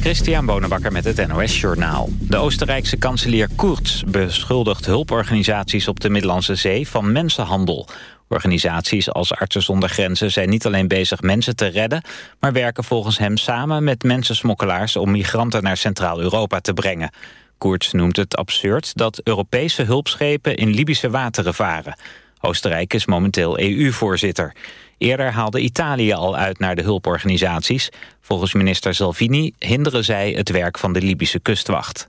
Christian Bonenbakker met het NOS Journaal. De Oostenrijkse kanselier Kurz beschuldigt hulporganisaties op de Middellandse Zee van mensenhandel. Organisaties als Artsen zonder Grenzen zijn niet alleen bezig mensen te redden... maar werken volgens hem samen met mensensmokkelaars om migranten naar Centraal-Europa te brengen. Koerts noemt het absurd dat Europese hulpschepen in Libische wateren varen. Oostenrijk is momenteel EU-voorzitter. Eerder haalde Italië al uit naar de hulporganisaties. Volgens minister Salvini hinderen zij het werk van de Libische kustwacht.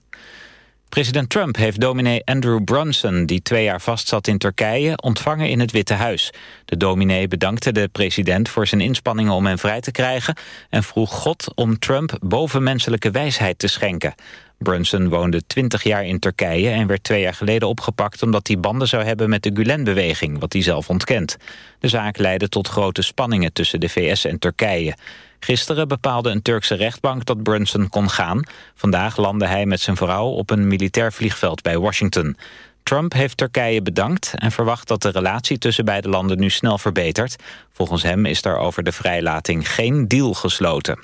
President Trump heeft dominee Andrew Brunson, die twee jaar vastzat in Turkije, ontvangen in het Witte Huis. De dominee bedankte de president voor zijn inspanningen om hem vrij te krijgen en vroeg God om Trump bovenmenselijke wijsheid te schenken. Brunson woonde 20 jaar in Turkije en werd twee jaar geleden opgepakt... omdat hij banden zou hebben met de Gulen-beweging, wat hij zelf ontkent. De zaak leidde tot grote spanningen tussen de VS en Turkije. Gisteren bepaalde een Turkse rechtbank dat Brunson kon gaan. Vandaag landde hij met zijn vrouw op een militair vliegveld bij Washington. Trump heeft Turkije bedankt en verwacht dat de relatie tussen beide landen nu snel verbetert. Volgens hem is er over de vrijlating geen deal gesloten.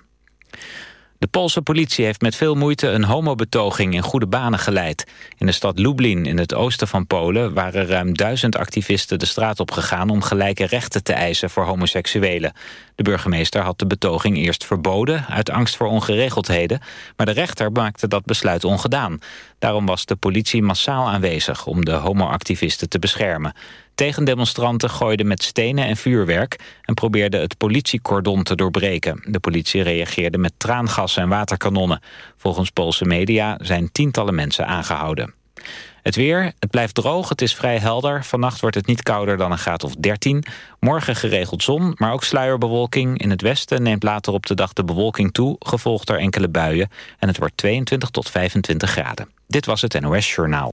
De Poolse politie heeft met veel moeite een homobetoging in goede banen geleid. In de stad Lublin in het oosten van Polen waren ruim duizend activisten de straat op gegaan om gelijke rechten te eisen voor homoseksuelen. De burgemeester had de betoging eerst verboden uit angst voor ongeregeldheden, maar de rechter maakte dat besluit ongedaan. Daarom was de politie massaal aanwezig om de homoactivisten te beschermen. Tegendemonstranten gooiden met stenen en vuurwerk... en probeerden het politiecordon te doorbreken. De politie reageerde met traangas en waterkanonnen. Volgens Poolse media zijn tientallen mensen aangehouden. Het weer, het blijft droog, het is vrij helder. Vannacht wordt het niet kouder dan een graad of 13. Morgen geregeld zon, maar ook sluierbewolking. In het westen neemt later op de dag de bewolking toe... gevolgd door enkele buien. En het wordt 22 tot 25 graden. Dit was het NOS Journaal.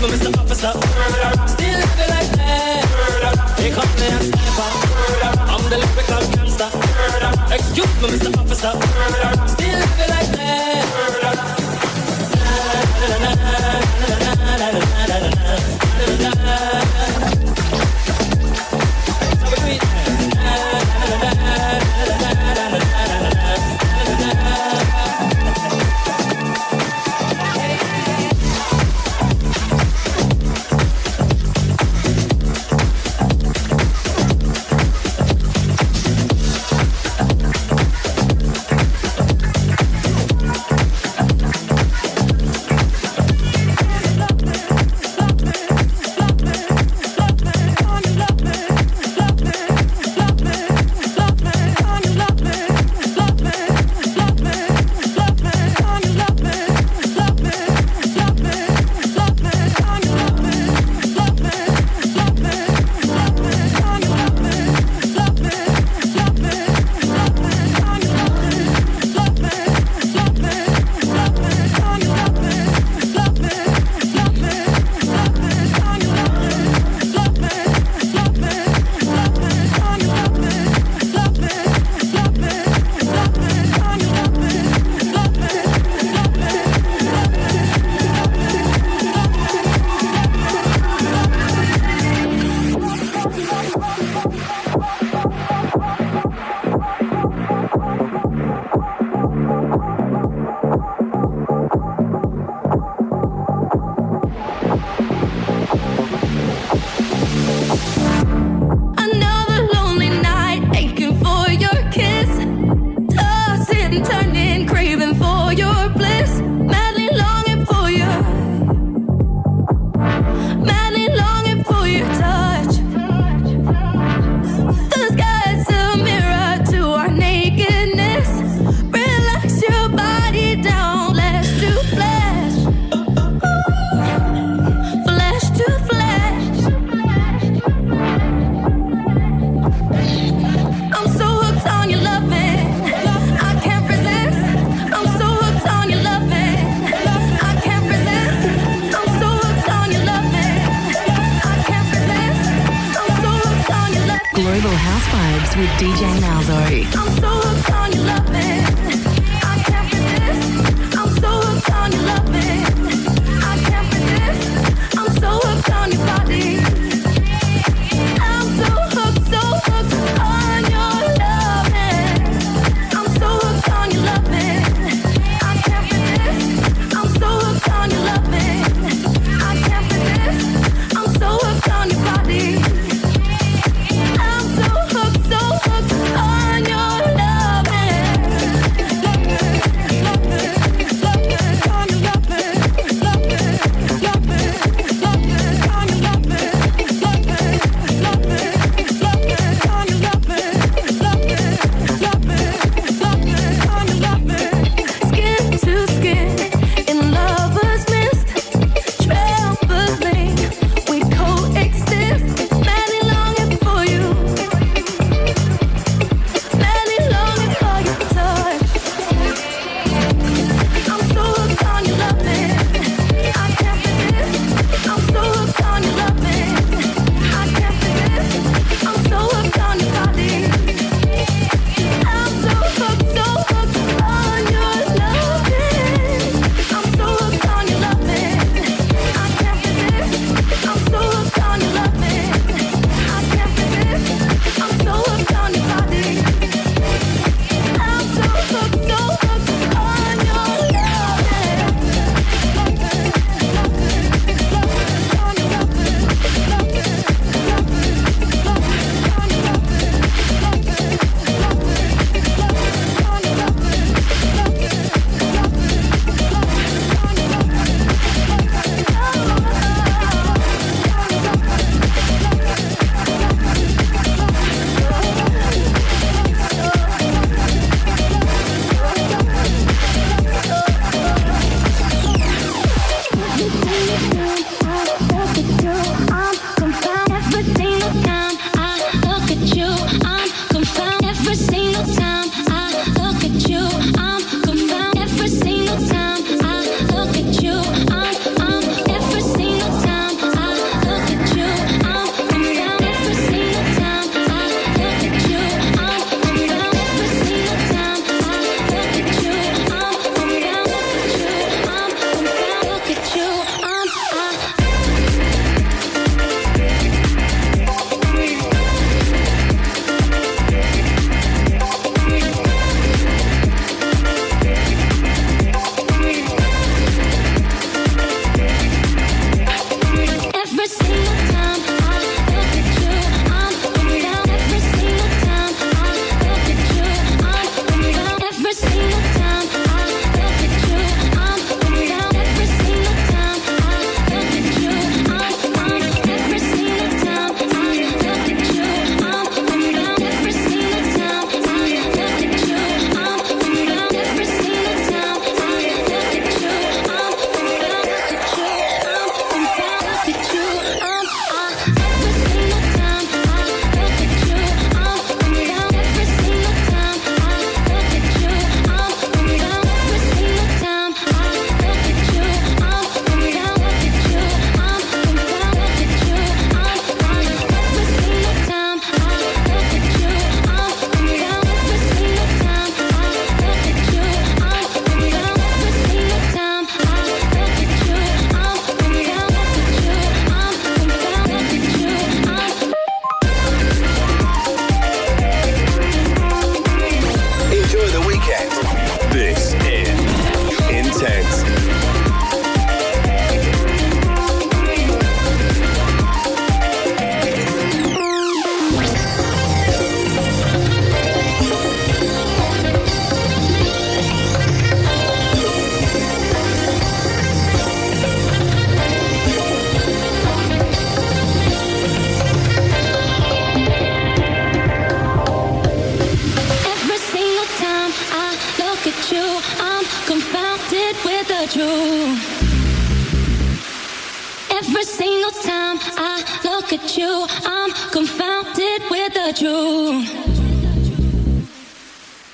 But Mr. Officer, still living like that. They call me a sniper. I'm the lyrical gangster. Excuse me, Mr. Officer, still living like that.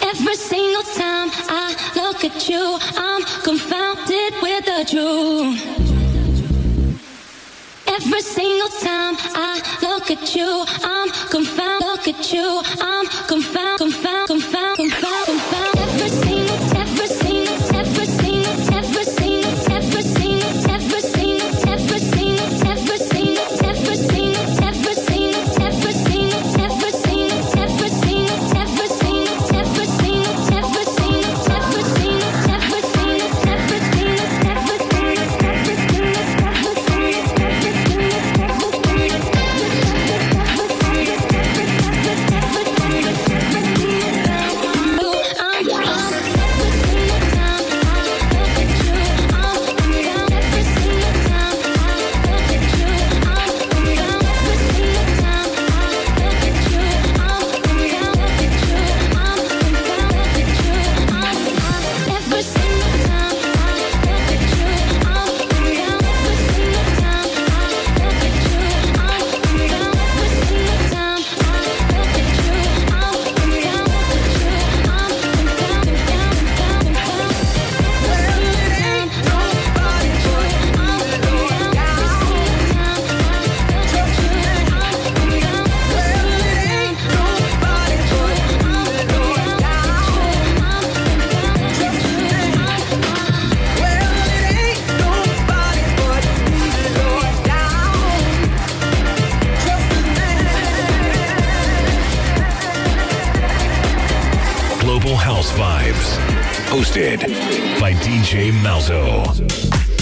Every single time I look at you, I'm confounded with the truth. Every single time I look at you, I'm confounded. Look at you, I'm confounded, Jesus.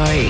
DJ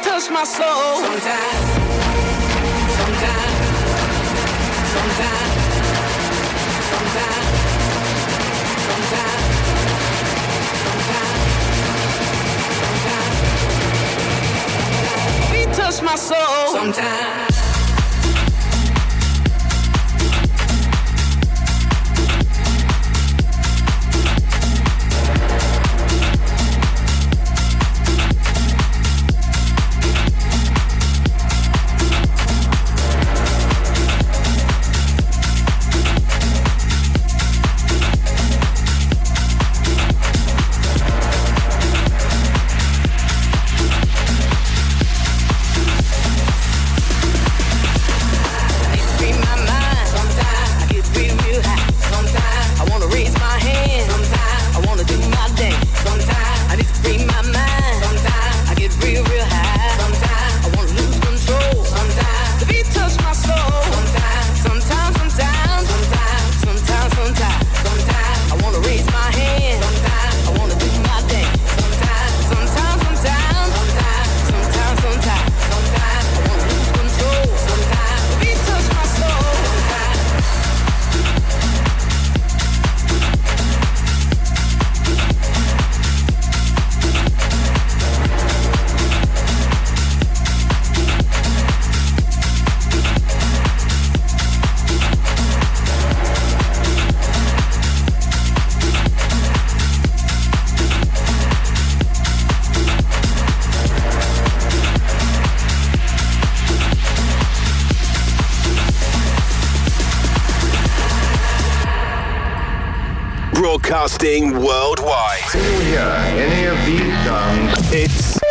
touch my soul. Sometimes, sometimes, sometimes, sometimes, sometimes, sometimes, beat touch my soul. Sometimes. Broadcasting worldwide. Can you hear any of these songs? It's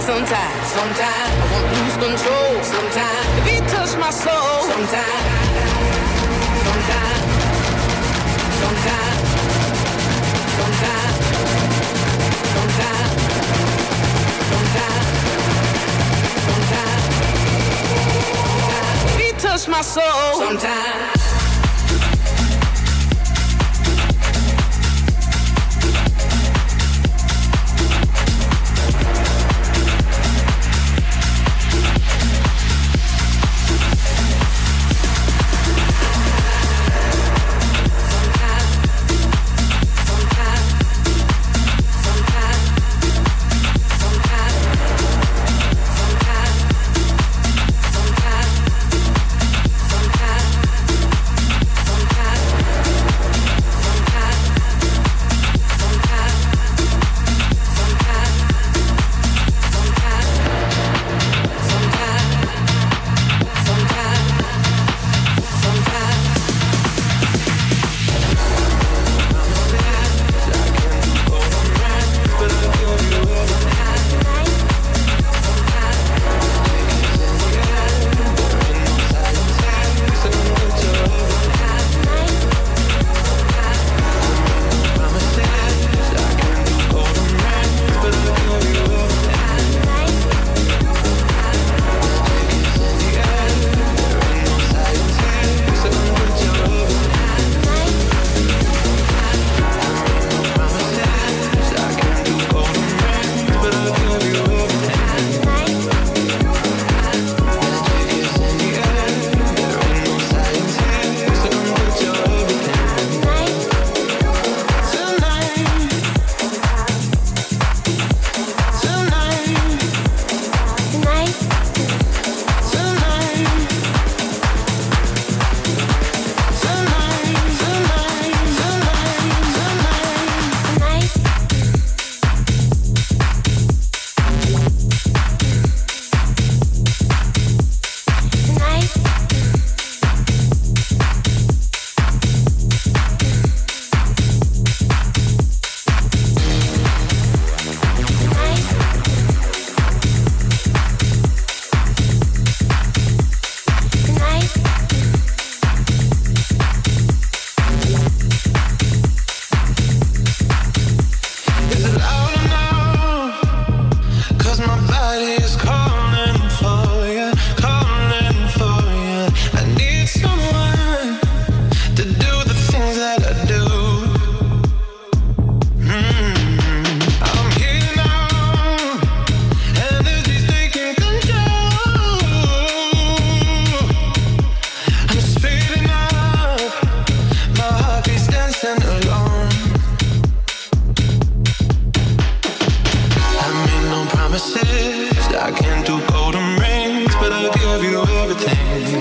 sometimes, sometimes I wanna lose control. Sometimes the beat touch my soul. Sometimes, sometimes, sometimes, sometimes, sometimes, sometimes, sometimes, beat touch my soul. Sometimes. Give you everything.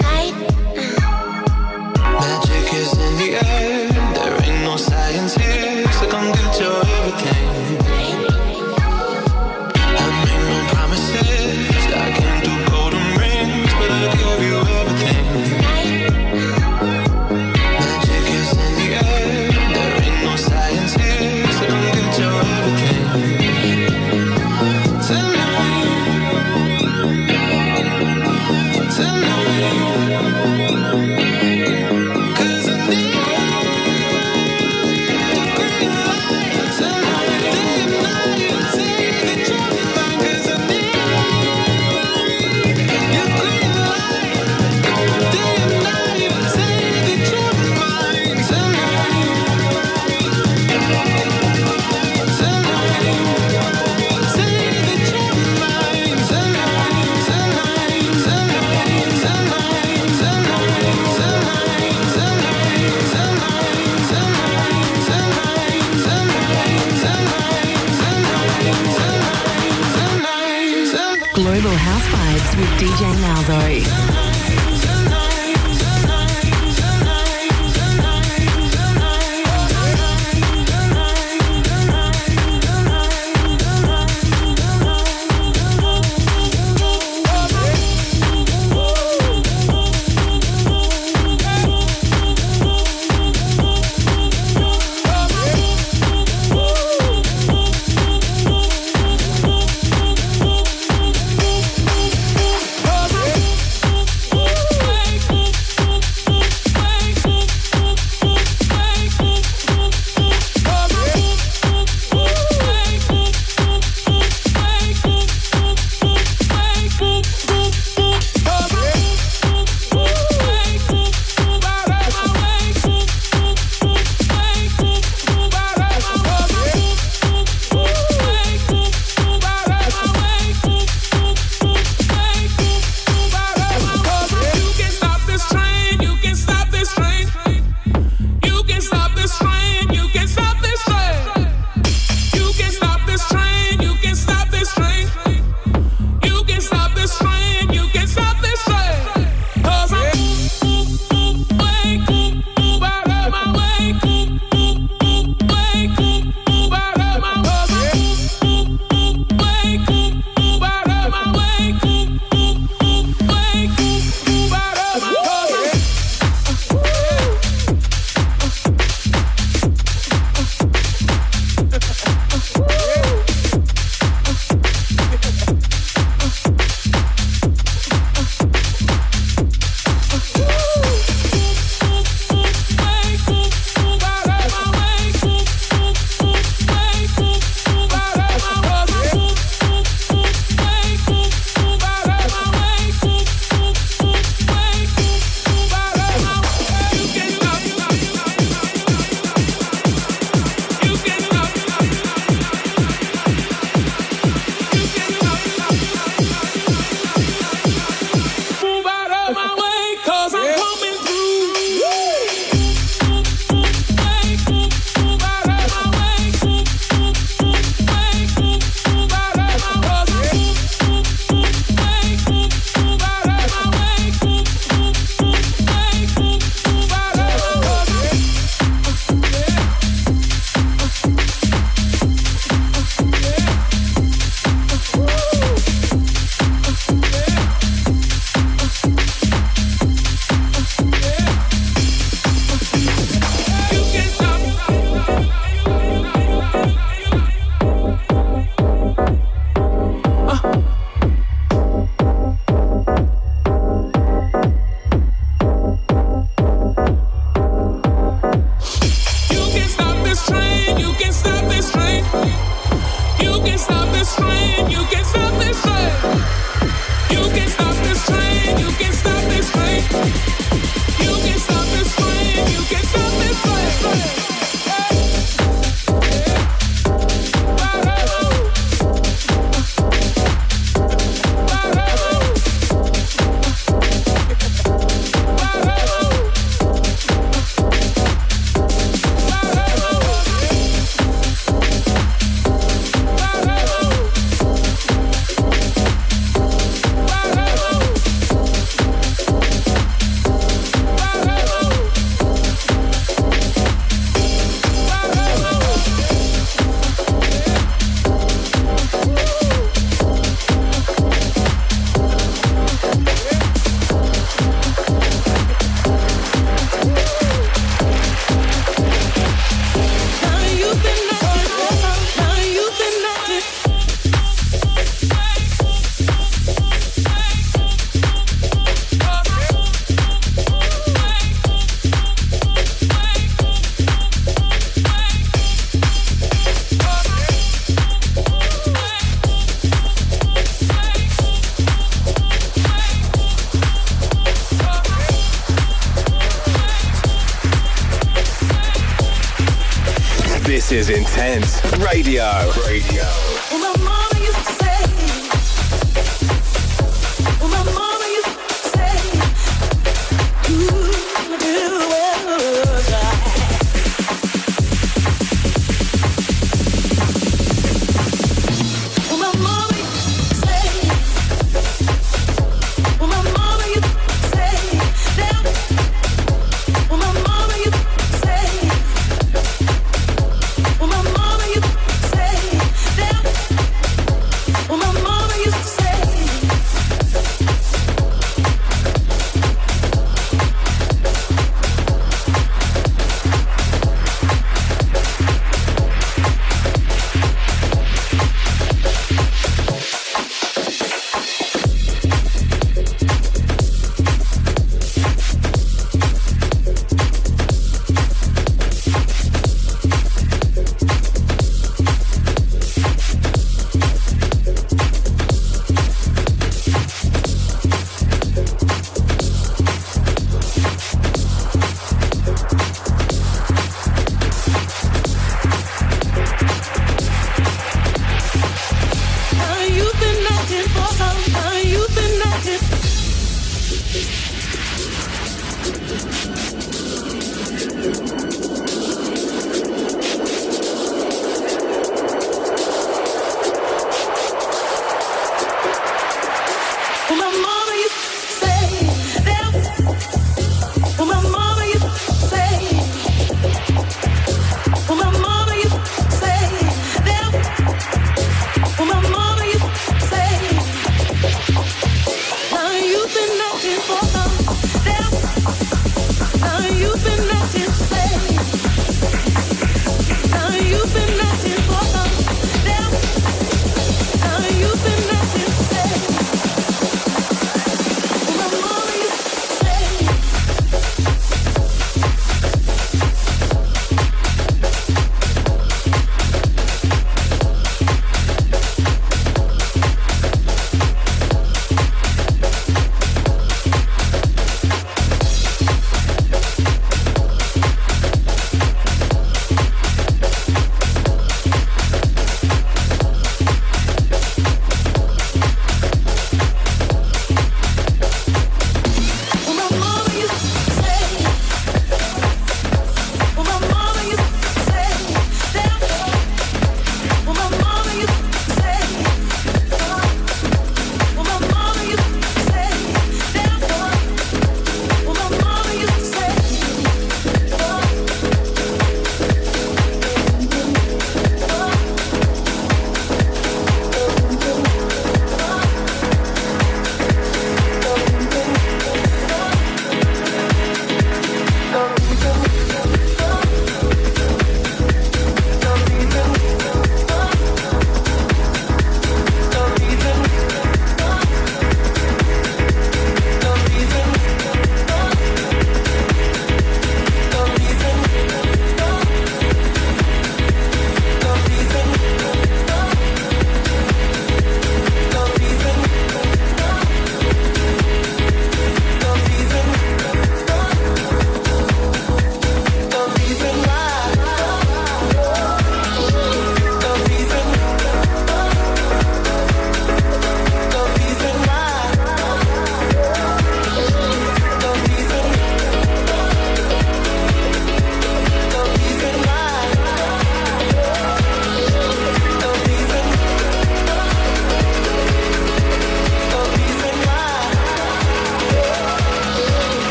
Radio. Radio.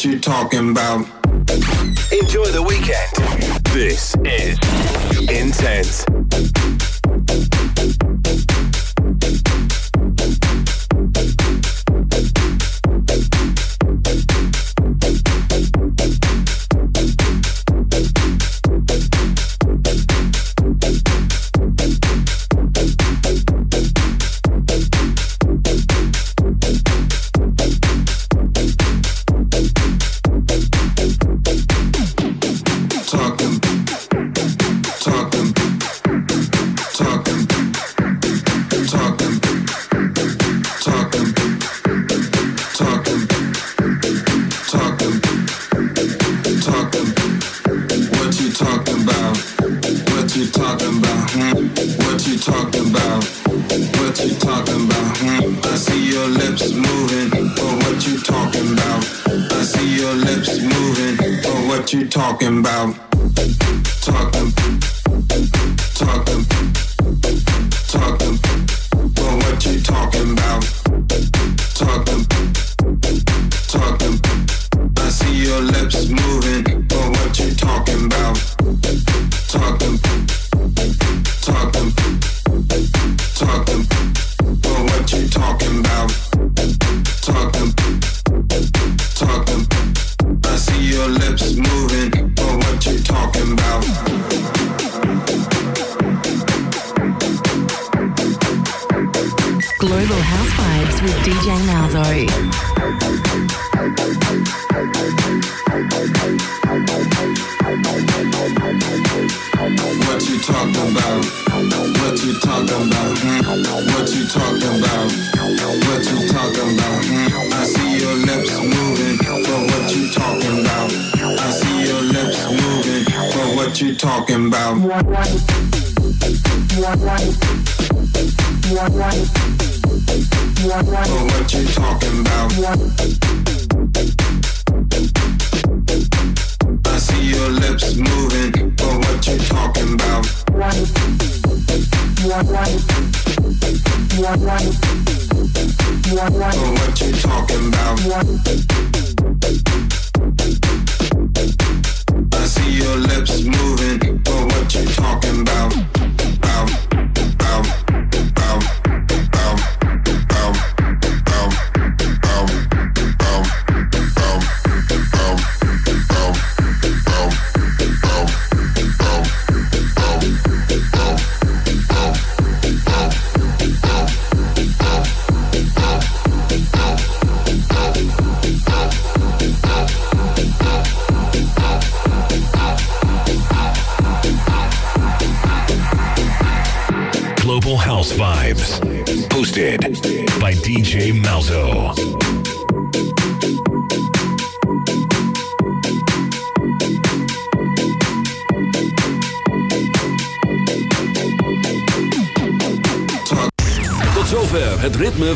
What you talking about? Enjoy the weekend. This is Intense. Talking about? Hmm? What you talking about? What you talking about? Hmm? I see your lips moving, but what you talking about? I see your lips moving, but what you talking about? But what you talking about? I see your lips moving, what you talking about? I see your lips moving,